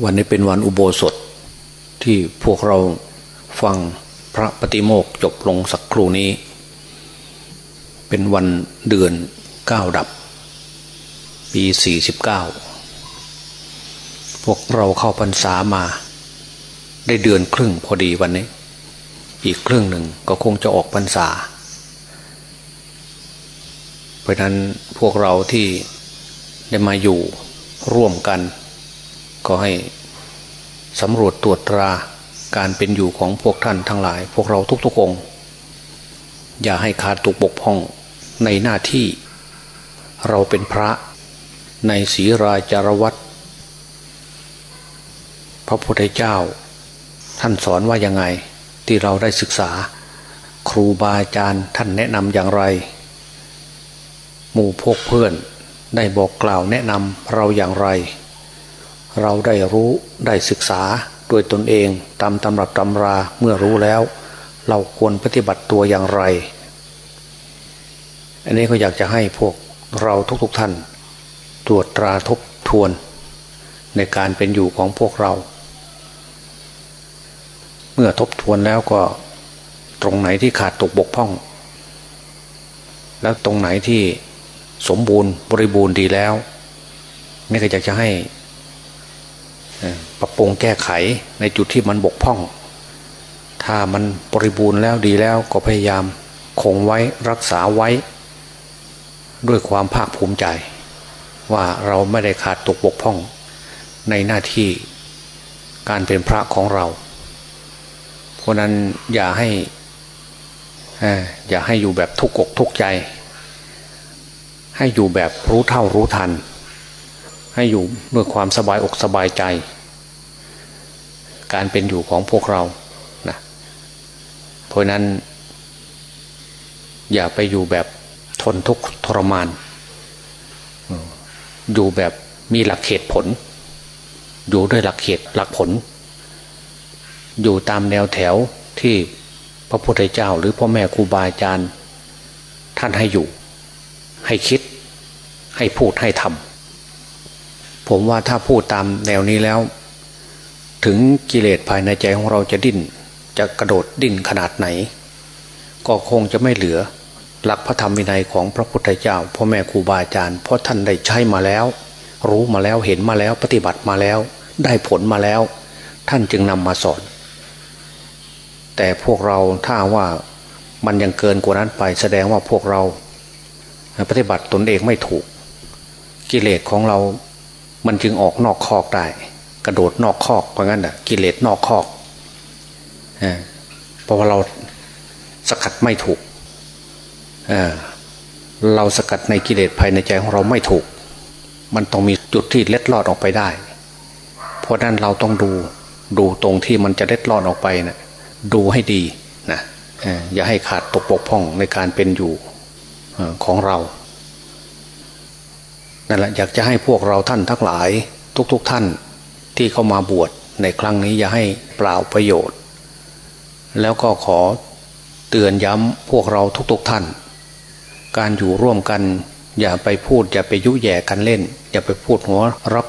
วันนี้เป็นวันอุโบสถที่พวกเราฟังพระปฏิโมกจบลงสักครู่นี้ เป็นวันเดือนเก้าดับ ปีสี่สิบเก้าพวกเราเข้าพรรษามา ได้เดือนครึ่งพอดีวันนี้ อีกครึ่งหนึ่งก็คงจะออกพรรษา เพราะนั้นพวกเราที่ได้มาอยู่ร่วมกัน ก็ให้สำรวจตรวจตราการเป็นอยู่ของพวกท่านทั้งหลาย พวกเราทุกๆองค์ อย่าให้ขาดตกบกพร่องในหน้าที่ เราเป็นพระในศีราจารวัตรพระพุทธเจ้า ท่านสอนว่ายังไงที่เราได้ศึกษา ครูบาอาจารย์ท่านแนะนำอย่างไร หมู่พวกเพื่อนได้บอกกล่าวแนะนำเราอย่างไร เราได้รู้ได้ศึกษาโดยตนเองตามตำรับตำราเมื่อรู้แล้ว เราควรปฏิบัติตัวอย่างไร อันนี้ก็อยากจะให้พวกเราทุกๆทท่าน ตรวจตราทบทวน ในการเป็นอยู่ของพวกเรา เมื่อทบทวนแล้วก็ตรงไหนที่ขาดตกบกพร่อง แล้วตรงไหนที่สมบูรณ์บริบูรณ์ดีแล้วนี่ก็อยากจะให้ ปรับปรุงแก้ไขในจุดที่มันบกพร่อง ถ้ามันบริบูรณ์แล้วดีแล้วก็พยายามคงไว้รักษาไว้ ด้วยความภาคภูมิใจ ว่าเราไม่ได้ขาดตกบกพร่อง ในหน้าที่การเป็นพระของเรา เพราะนั้นอย่าให้อย่าให้อยู่แบบทุกข์อกทุกข์ใจ ให้อยู่แบบรู้เท่ารู้ทัน ให้อยู่ด้วยความสบายอกสบายใจ การเป็นอยู่ของพวกเรานะเพราะนั้น อย่าไปอยู่แบบทนทุกข์ทรมาน อยู่แบบมีหลักเหตุผล อยู่ด้วยหลักเหตุหลักผล อยู่ตามแนวแถวที่พระพุทธเจ้า หรือพ่อแม่ครูบาอาจารย์ ท่านให้อยู่ ให้คิด ให้พูดให้ทำ ผมว่าถ้าพูดตามแนวนี้แล้ว ถึงกิเลสภายในใจของเราจะดิ้น จะกระโดดดิ้นขนาดไหน ก็คงจะไม่เหลือ หลักพระธรรมวินัยของพระพุทธเจ้าพ่อแม่ครูบาอาจารย์เพราะท่านได้ใช้มาแล้ว รู้มาแล้วเห็นมาแล้วปฏิบัติมาแล้ว ได้ผลมาแล้ว ท่านจึงนำมาสอน แต่พวกเราถ้าว่ามันยังเกินกว่านั้นไปแสดงว่าพวกเรา ปฏิบัติตนเองไม่ถูก กิเลสของเรา มันจึงออกนอกคอกได้ กระโดดนอกคอกเพราะงั้นอะกิเลสนอกคอกเพราะว่าเราสกัดไม่ถูกเเราสกัดในกิเลสภายในใจของเราไม่ถูก มันต้องมีจุดที่เล็ดลอดออกไปได้ เพราะนั้นเราต้องดูดูตรงที่มันจะเล็ดลอดออกไปนะดูให้ดีนะอย่าให้ขาดตกปกพ่องในการเป็นอยู่ของเรา นั่นแหละอยากจะให้พวกเราท่านทั้งหลายทุกๆทท่านที่เข้ามาบวชในครั้งนี้อย่าให้เปล่าประโยชน์ แล้วก็ขอเตือนย้ำพวกเราทุกๆทท่าน การอยู่ร่วมกันอย่าไปพูดอย่าไปยุแย่กันเล่น อย่าไปพูดหัวรับ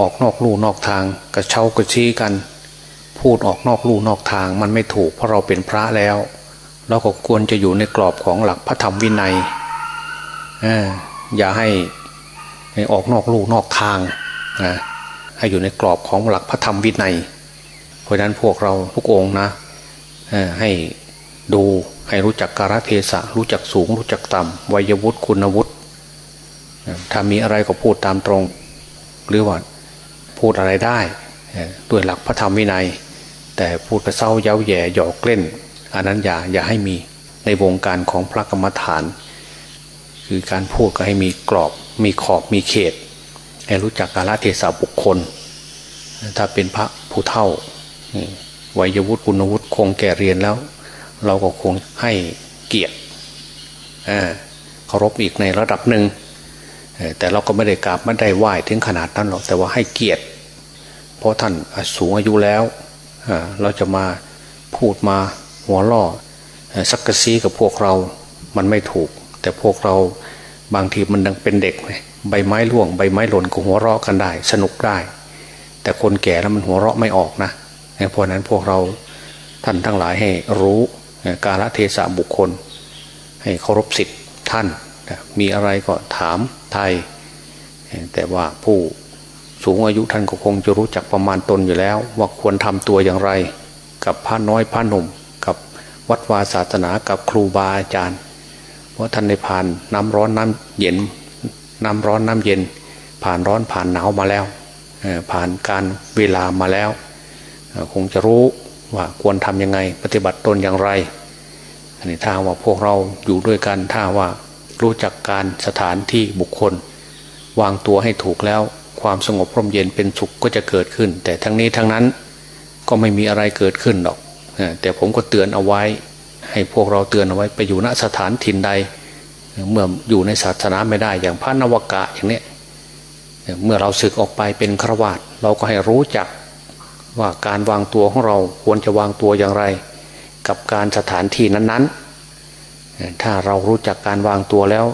ออกนอกลู่นอกทางกระเช้ากระชี้กัน พูดออกนอกลู่นอกทางมันไม่ถูกเพราะเราเป็นพระแล้วเราก็ควรจะอยู่ในกรอบของหลักพระธรรมวินัย อย่าให้ออกนอกลูกนอกทางนะให้อยู่ในกรอบของหลักพระธรรมวินัย เพราะนั้นพวกเราทุกองนะให้ดูให้รู้จักการเทศะรู้จักสูง รู้จักต่ำวัยวุฒิคุณวุฒิถ้ามีอะไรก็พูดตามตรง หรือว่าพูดอะไรได้ด้วยหลักพระธรรมวินัย แต่พูดกระเซ้าเย้าแย่หยอกเล่น อันนั้นอย่าอย่าให้มีในวงการของพระกรรมฐาน คือการพูดก็ให้มีกรอบ มีขอบมีเขต ให้รู้จักกาลเทศะบุคคล ถ้าเป็นพระผู้เท่าวัยวุฒิคุณวุฒิคงแก่เรียนแล้ว เราก็คงให้เกียรติเคารพอีกในระดับหนึ่งแต่เราก็ไม่ได้กราบไม่ได้ไหว้ถึงขนาดนั้นหรอกแต่ว่าให้เกียรติ เพราะท่านสูงอายุแล้วเราจะมาพูดมาหัวล่อสักกะซีกับพวกเรามันไม่ถูก แต่พวกเราบางทีมันดังเป็นเด็กใบไม้ร่วงใบไม้หล่นก็หัวเราะกันได้ สนุกได้ แต่คนแก่แล้วมันหัวเราะไม่ออกนะเพราะนั้นพวกเราท่านทั้งหลายให้รู้กาลเทศะบุคคล ให้เคารพสิทธิ์ท่าน มีอะไรก็ถามไทย แต่ว่าผู้สูงอายุท่านก็คงจะรู้จักประมาณตนอยู่แล้ว ว่าควรทำตัวอย่างไร กับพระน้อยพระหนุ่ม กับวัดวาศาสนากับครูบาอาจารย์ เพราะท่านได้ผ่านน้ำร้อนน้ำเย็น น้ำร้อนน้ำเย็น ผ่านร้อนผ่านหนาวมาแล้วผ่านการเวลามาแล้ว คงจะรู้ว่าควรทำยังไง ปฏิบัติตนอย่างไรอันนี้ถ้าว่าพวกเราอยู่ด้วยกันถ้าว่ารู้จักการสถานที่บุคคล วางตัวให้ถูกแล้ว ความสงบร่มเย็นเป็นสุขก็จะเกิดขึ้น แต่ทั้งนี้ทั้งนั้นก็ไม่มีอะไรเกิดขึ้นหรอกแต่ผมก็เตือนเอาไว้ ให้พวกเราเตือนเอาไว้ไปอยู่ณสถานถิ่นใด เมื่ออยู่ในศาสนาไม่ได้อย่างพระนวกะอย่างนี้เมื่อเราศึกออกไปเป็นฆราวาสเราก็ให้รู้จักว่าการวางตัวของเราควรจะวางตัวอย่างไร กับการสถานที่นั้นๆ ถ้าเรารู้จักการวางตัวแล้ว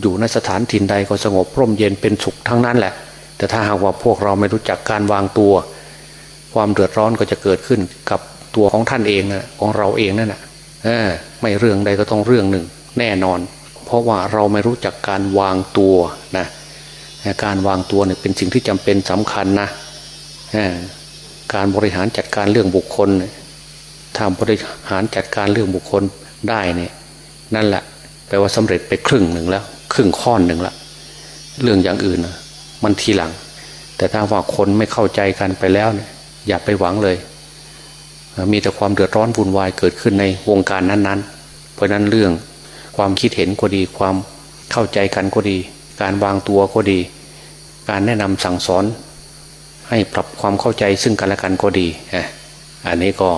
อยู่ในสถานถิ่นใดก็สงบร่มเย็นเป็นสุขทั้งนั้นแหละ แต่ถ้าหากว่าพวกเราไม่รู้จักการวางตัว ความเดือดร้อนก็จะเกิดขึ้นกับตัวของท่านเองนะของเราเองนั่นแหละ ไม่เรื่องใดก็ต้องเรื่องหนึ่ง แน่นอน เพราะว่าเราไม่รู้จักการวางตัวนะการวางตัวเนี่ยเป็นสิ่งที่จำเป็นสำคัญนะการบริหารจัดการเรื่องบุคคลทำบริหารจัดการเรื่องบุคคลได้เนี่ยนั่นแหละแปลว่าสำเร็จไปครึ่งหนึ่งแล้ว ครึ่งข้อนหนึ่งละเรื่องอย่างอื่นนะมันทีหลัง แต่ถ้าว่าคนไม่เข้าใจกันไปแล้วเนี่ยอย่าไปหวังเลย มีแต่ความเดือดร้อนวุ่นวายเกิดขึ้นในวงการนั้นๆ เพราะนั้นเรื่องความคิดเห็นก็ดี ความเข้าใจกันก็ดี การวางตัวก็ดี การแนะนำสั่งสอน ให้ปรับความเข้าใจซึ่งกันและกันก็ดีอันนี้ก็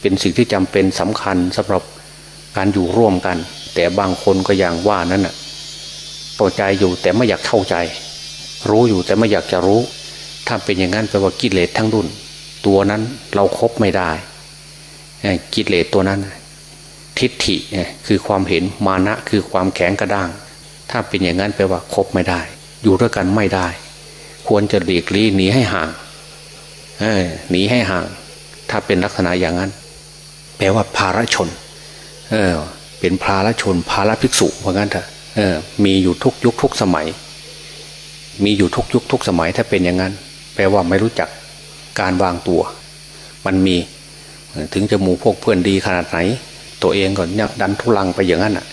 เป็นสิ่งที่จำเป็นสำคัญสำหรับการอยู่ร่วมกัน แต่บางคนก็อย่างว่านั้นน่ะเข้าใจอยู่แต่ไม่อยากเข้าใจ รู้อยู่แต่ไม่อยากจะรู้ ถ้าเป็นอย่างนั้นแปลว่ากิเลสทั้งรุ่น ตัวนั้นเราครบไม่ได้กิเลสตัวนั้น ทิฏฐิคือความเห็นมานะคือความแข็งกระด้าง ถ้าเป็นอย่างนั้นแปลว่าครบไม่ได้ อยู่ด้วยกันไม่ได้ ควรจะหลีกลี่หนีให้ห่างหนีให้ห่าง ถ้าเป็นลักษณะอย่างนั้น แปลว่าภาระชนเออเป็นภาระชนภาระภิกษุเพราะงั้นเถอะเออมีอยู่ทุกยุคทุกสมัย มีอยู่ทุกยุคทุกสมัยถ้าเป็นอย่างนั้น แปลว่าไม่รู้จัก การวางตัว มันมีถึงจะหมู่พวกเพื่อนดีขนาดไหน ตัวเองก่อนดันทุลังไปอย่างนั้นอะ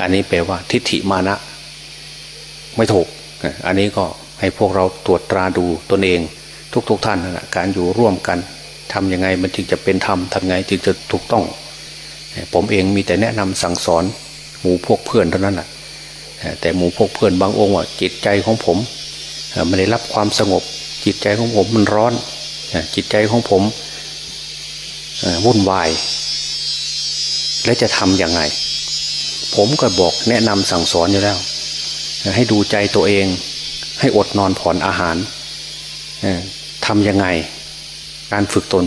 อันนี้แปลว่าทิฏฐิมานะ ไม่ถูก อันนี้ก็ให้พวกเราตรวจตราดูตนเอง ทุกๆทท่านนะการอยู่ร่วมกันทำยังไงมันจึงจะเป็นธรรมทำไงจึงจะถูกต้อง ผมเองมีแต่แนะนำสั่งสอนหมู่พวกเพื่อนเท่านั้นแหละแต่หมู่พวกเพื่อนบางองค์ว่าจิตใจของผมไม่ได้รับความสงบจิตใจของผมมันร้อน จิตใจของผมวุ่นวาย และจะทำยังไง ผมก็บอกแนะนำสั่งสอนอยู่แล้ว ให้ดูใจตัวเอง ให้อดนอนผ่อนอาหารทำยังไง การฝึกตน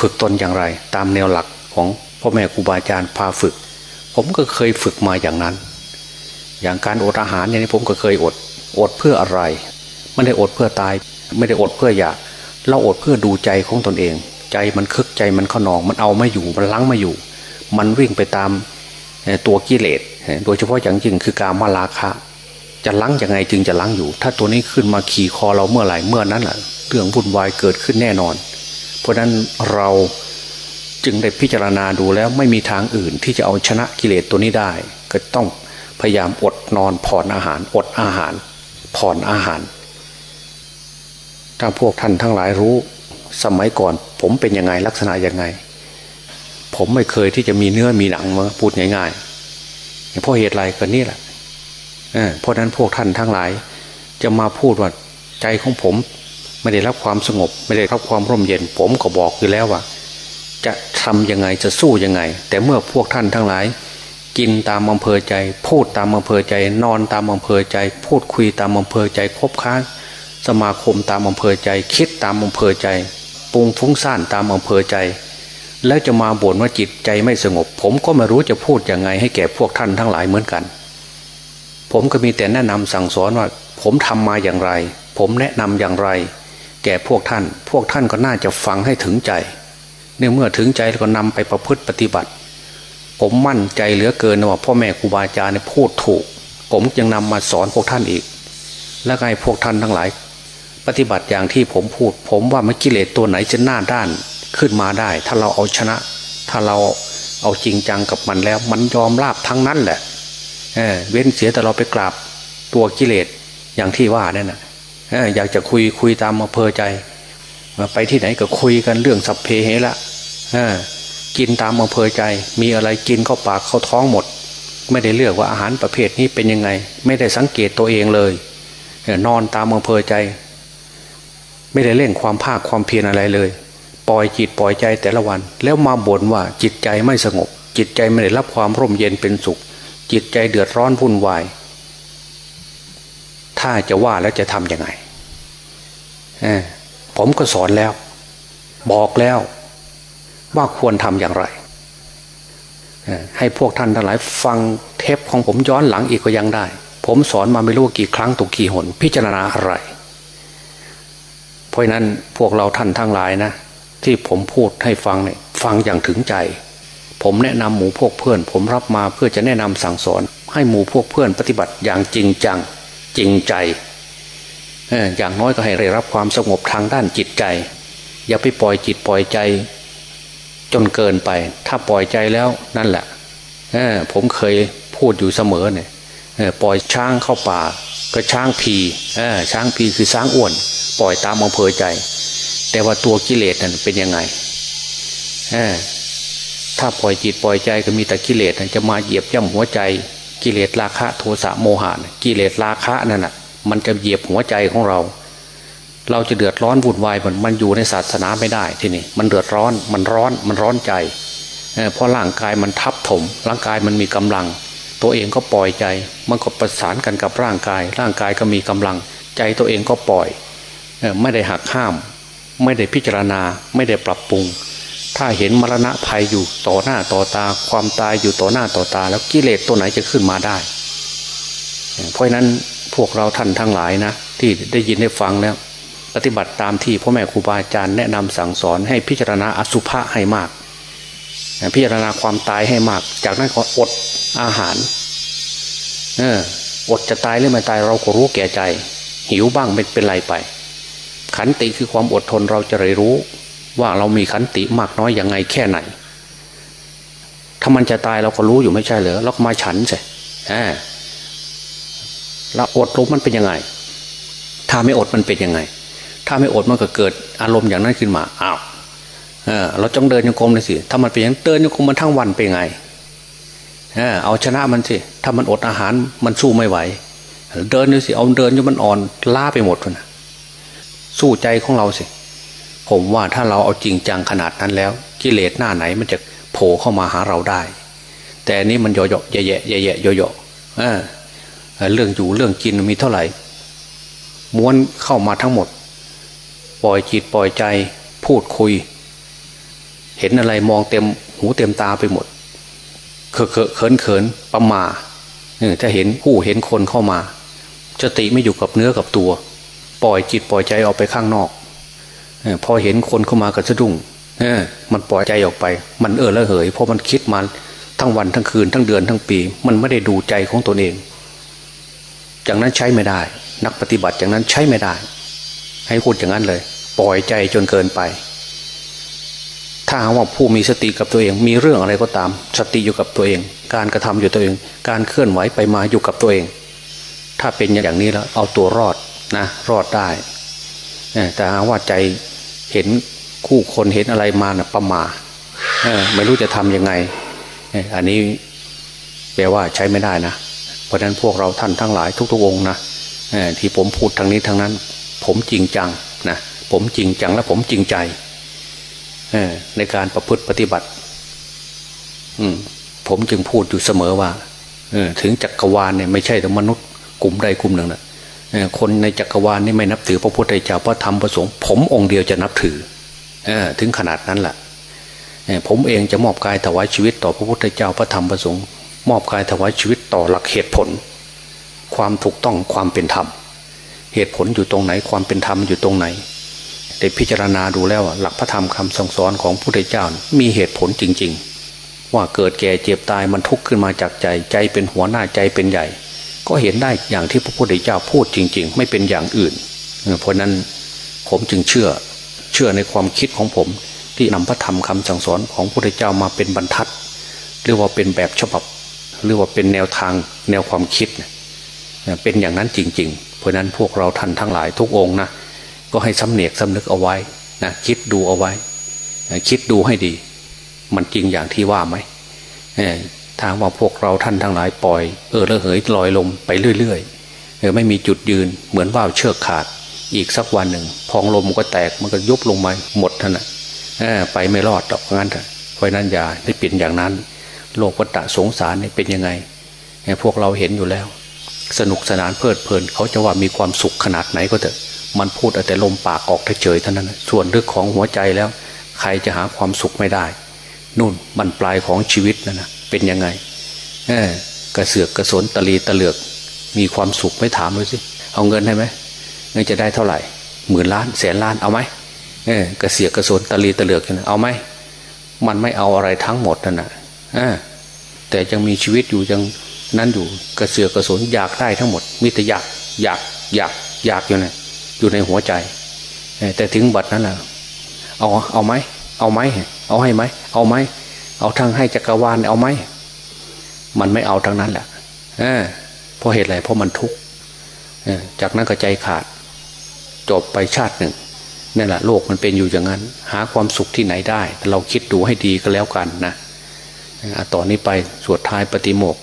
ฝึกตนอย่างไร ตามแนวหลักของพ่อแม่ครูบาอาจารย์พาฝึก ผมก็เคยฝึกมาอย่างนั้น อย่างการอดอาหารอย่างนี้ผมก็เคยอด อดเพื่ออะไร ไม่ได้อดเพื่อตาย ไม่ได้อดเพื่ออยาก เราอดเพื่อดูใจของตนเอง ใจมันคึกใจมันขนอง มันเอาไม่อยู่มันลังไม่อยู่ มันวิ่งไปตามตัวกิเลสโดยเฉพาะอย่างยิ่งคือการมาลาคะ จะล้างยังไงจึงจะล้างอยู่ ถ้าตัวนี้ขึ้นมาขี่คอเราเมื่อไหร่เมื่อนั้นแหละเรื่องวุ่นวายเกิดขึ้นแน่นอน เพราะนั้นเราจึงได้พิจารณาดูแล้วไม่มีทางอื่นที่จะเอาชนะกิเลสตัวนี้ได้ ก็ต้องพยายามอดนอนผ่อนอาหาร อดอาหาร ผ่อนอาหาร ถ้าพวกท่านทั้งหลายรู้สมัยก่อน ผมเป็นยังไงลักษณะยังไง ผมไม่เคยที่จะมีเนื้อมีหนังมาพูดง่ายๆเพราะเหตุไรก็นี่แหละเพราะนั้นพวกท่านทั้งหลาย จะมาพูดว่าใจของผม ไม่ได้รับความสงบ ไม่ได้รับความร่มเย็น ผมก็บอกอยู่แล้วว่า จะทำยังไงจะสู้ยังไง แต่เมื่อพวกท่านทั้งหลาย กินตามอำเภอใจ พูดตามอำเภอใจ นอนตามอำเภอใจ พูดคุยตามอำเภอใจคบค้า สมาคมตามอำเภอใจ คิดตามอำเภอใจปรุงฟุ้งซ่านตามอำเภอใจ แล้วจะมาบ่นว่าจิตใจไม่สงบ ผมก็ไม่รู้จะพูดยังไงให้แก่พวกท่านทั้งหลายเหมือนกัน ผมก็มีแต่แนะนำสั่งสอนว่า ผมทำมาอย่างไร ผมแนะนำอย่างไร แก่พวกท่าน พวกท่านก็น่าจะฟังให้ถึงใจเนื่อเมื่อถึงใจแล้วก็นำไปประพฤติปฏิบัติ ผมมั่นใจเหลือเกินว่าพ่อแม่ครูบาอาจารย์พูดถูก ผมยังนำมาสอนพวกท่านอีก และให้พวกท่านทั้งหลาย ปฏิบัติอย่างที่ผมพูด ผมว่ามันกิเลสตัวไหนจะหน้าด้านขึ้นมาได้ ถ้าเราเอาชนะ ถ้าเราเอาจริงจังกับมันแล้ว มันยอมราบทั้งนั้นแหละเเว้นเสียแต่เราไปกราบตัวกิเลสอย่างที่ว่านี่นะอยากจะคุยคุยตามมาเพอใจไปที่ไหนก็คุยกันเรื่องสัพเพเหระกินตามอำเภอใจ มีอะไรกินเข้าปากเข้าท้องหมด ไม่ได้เลือกว่าอาหารประเภทนี้เป็นยังไง ไม่ได้สังเกตตัวเองเลย นอนตามอำเภอใจ ไม่ได้เล่นความภาคความเพียรอะไรเลย ปล่อยจิตปล่อยใจแต่ละวัน แล้วมาบ่นว่าจิตใจไม่สงบ จิตใจไม่ได้รับความร่มเย็นเป็นสุข จิตใจเดือดร้อนวุ่นวาย ถ้าจะว่าแล้วจะทำยังไงผมก็สอนแล้ว บอกแล้วว่าควรทำอย่างไรให้พวกท่านทั้งหลายฟังเทปของผมย้อนหลังอีกก็ยังได้ ผมสอนมาไม่รู้กี่ครั้งตุกกี่หน พิจารณาอะไร ราะนั้นพวกเราท่านทั้งหลายนะ ที่ผมพูดให้ฟังเนี่ยฟังอย่างถึงใจ ผมแนะนำหมู่พวกเพื่อน ผมรับมาเพื่อจะแนะนำสั่งสอน ให้หมู่พวกเพื่อนปฏิบัติอย่างจริงจังจริงใจอย่างน้อยก็ให้ได้รับความสงบทางด้านจิตใจ อย่าไปปล่อยจิตปล่อยใจ จนเกินไป ถ้าปล่อยใจแล้วนั่นแหละผมเคยพูดอยู่เสมอเนี่ยปล่อยช้างเข้าป่า ก็ช้างพีช้างพีคือช้างอ้วน ปล่อยตามอำเภอใจ แต่ว่าตัวกิเลสนั่นเป็นยังไงถ้าปล่อยจิตปล่อยใจก็มีแต่กิเลสจะมาเหยียบย่ำหัวใจ กิเลสราคะโทสะโมหะกิเลสราคะนั่นแหะมันจะเหยียบหัวใจของเรา เราจะเดือดร้อนวุ่นวายมันมันอยู่ในศาสนาไม่ได้ที่นี่มันเดือดร้อนมันร้อนมันร้อนใจเพราะร่างกายมันทับถม ร่างกายมันมีกำลัง ตัวเองก็ปล่อยใจ มันก็ประสานกันกับร่างกาย ร่างกายก็มีกำลัง ใจตัวเองก็ปล่อย ไม่ได้หักห้าม ไม่ได้พิจารณาไม่ได้ปรับปรุง ถ้าเห็นมรณะภัยอยู่ต่อหน้าต่อตา ความตายอยู่ต่อหน้าต่อตา แล้วกิเลสตัวไหนจะขึ้นมาได้ เพราะนั้นพวกเราท่านทั้งหลายนะ ที่ได้ยินได้ฟังแล้ว ปฏิบัติตามที่พ่อแม่ครูบาอาจารย์แนะนำสั่งสอนให้พิจารณาอสุภะให้มาก พิจารณาความตายให้มาก จากนั้นก็อดอาหารเอออดจะตายหรือไม่ตายเราก็รู้แก่ใจ หิวบ้างไม่เป็นไรไป ขันติคือความอดทนเราจะได้รู้ ว่าเรามีขันติมากน้อยอย่างไงแค่ไหน ถ้ามันจะตายเราก็รู้อยู่ไม่ใช่เหรอเราก็มาฉันใช่เราอดลงมันเป็นยังไง ถ้าไม่อดมันเป็นยังไง ถ้าไม่อดมันก็เกิดอารมณ์อย่างนั้นขึ้นมาอ้าวเออเราจ้องเดินโยกมเลยสิถ้ามันเป็นอย่างเดินโยกมมันทั้งวันเป็นไงเออเอาชนะมันสิถ้ามันอดอาหารมันสู้ไม่ไหว เดินดูสิเอาเดินจนมันอ่อนล้าไปหมดนะ สู้ใจของเราสิ ผมว่าถ้าเราเอาจริงจังขนาดนั้นแล้ว กิเลสหน้าไหนมันจะโผล่เข้ามาหาเราได้ แต่นี้มันยโย่แย่แย่แย่แย่โยโย่เออเรื่องอยู่เรื่องกินมีเท่าไหร่ ม้วนเข้ามาทั้งหมด ปล่อยจิตปล่อยใจพูดคุย เห็นอะไรมองเต็มหูเต็มตาไปหมดเขินเขินเขินประมาถ้าเห็นผู้เห็นคนเข้ามาสติไม่อยู่กับเนื้อกับตัว ปล่อยจิตปล่อยใจออกไปข้างนอกพอเห็นคนเข้ามาก็สะดุ้งมันปล่อยใจออกไป มันเออละเหยเพราะมันคิดมาทั้งวันทั้งคืนทั้งเดือนทั้งปี มันไม่ได้ดูใจของตนเองอย่างนั้นใช้ไม่ได้ นักปฏิบัติอย่างนั้นใช้ไม่ได้ ให้พูดอย่างนั้นเลย ปล่อยใจจนเกินไป ถ้าว่าผู้มีสติกับตัวเอง มีเรื่องอะไรก็ตาม สติอยู่กับตัวเอง การกระทำอยู่ตัวเอง การเคลื่อนไหวไปมาอยู่กับตัวเอง ถ้าเป็นอย่างนี้แล้วเอาตัวรอด นะรอดได้แต่หาว่าใจเห็นคู่คนเห็นอะไรมานะ่ะประมาไม่รู้จะทำยังไง อันนี้แปลว่าใช้ไม่ได้นะ เพราะนั้นพวกเราท่านทั้งหลายทุก ๆ องนะที่ผมพูดทางนี้ทางนั้น ผมจริงจังนะผมจริงจังและผมจริงใจในการประพฤติปฏิบัติผมจึงพูดอยู่เสมอว่าถึงจักรวาลเนี่ยไม่ใช่แต่มนุษย์กลุ่มใดกลุ่มหนึ่งนะ คนในจักรวาลนี่ไม่นับถือพระพุทธเจ้าพระธรรมพระสงฆ์ผมองค์เดียวจะนับถือถึงขนาดนั้นแหละผมเองจะมอบกายถวายชีวิตต่อพระพุทธเจ้าพระธรรมพระสงฆ์มอบกายถวายชีวิตต่อหลักเหตุผล ความถูกต้องความเป็นธรรม เหตุผลอยู่ตรงไหนความเป็นธรรมอยู่ตรงไหนได้พิจารณาดูแล้วหลักพระธรรมคำสั่งสอนของพระพุทธเจ้ามีเหตุผลจริง ๆ ว่าเกิดแก่เจ็บตายมันทุกข์ขึ้นมาจากใจใจเป็นหัวหน้าใจเป็นใหญ่ ก็เห็นได้อย่างที่พระพุทธเจ้าพูดจริง ๆ ไม่เป็นอย่างอื่น เพราะนั้นผมจึงเชื่อเชื่อในความคิดของผม ที่นำพระธรรมคำสั่งสอนของพระพุทธเจ้ามาเป็นบรรทัด หรือว่าเป็นแบบฉบับ หรือว่าเป็นแนวทางแนวความคิด เป็นอย่างนั้นจริง ๆ เพราะนั้นพวกเราท่านทั้งหลายทุกองนะก็ให้สำเนียกสำนึกเอาไว้นะคิดดูเอาไว้ คิดดูให้ดี มันจริงอย่างที่ว่าไหม ทางว่าพวกเราท่านทั้งหลายปล่อยเออระเหยลอยลมไปเรื่อยๆเออไม่มีจุดยืนเหมือนว่าวเชือกขาด อีกสักวันหนึ่ง พองลมมันก็แตกมันก็ยุบลงมาหมดท่านนะไปไม่รอดหรอกงั้นเพราะนั้นอย่าได้เปลี่ยนอย่างนั้น โลกวัฏสงสารเนี่ยเป็นยังไงพวกเราเห็นอยู่แล้ว สนุกสนานเพลิดเพลิน เขาจะว่ามีความสุขขนาดไหนก็เถอะ มันพูดแต่ลมปากออกเฉยเท่านั้น ส่วนเรื่องของหัวใจแล้ว ใครจะหาความสุขไม่ได้ นู่นมันปลายของชีวิตนั่นนะ เป็นยังไงเออกระเสือกกระสนตะลีตะเหลือก มีความสุขไม่ถามเลยสิเอาเงินให้ไหมเงินจะได้เท่าไหร่หมื่นล้านแสนล้านเอาไหมเออกระเสือกกระสนตะลีตะเหลือกนะเอาไหมมันไม่เอาอะไรทั้งหมดนั่นนะแต่ยังมีชีวิตอยู่ยังนั้นอยู่กระเสือกกระสนอยากได้ทั้งหมดมิตรอยากอยากอยากอยากอยู่นะอยู่ในหัวใจแต่ถึงบัดนั้นแหละเอาเอาไหมเอาไหมเอาให้ไหมเอาไหม เอาทั้งให้จักรวาลเอาไหมมันไม่เอาทั้งนั้นแหละเพราะเหตุอะไรเพราะมันทุกข์จากนั้นก็ใจขาด จบไปชาติหนึ่งนั่นแหละโลกมันเป็นอยู่อย่างนั้น หาความสุขที่ไหนได้ เราคิดดูให้ดีก็แล้วกันนะต่อนนี้ไปสวดท้ายปฏิโมก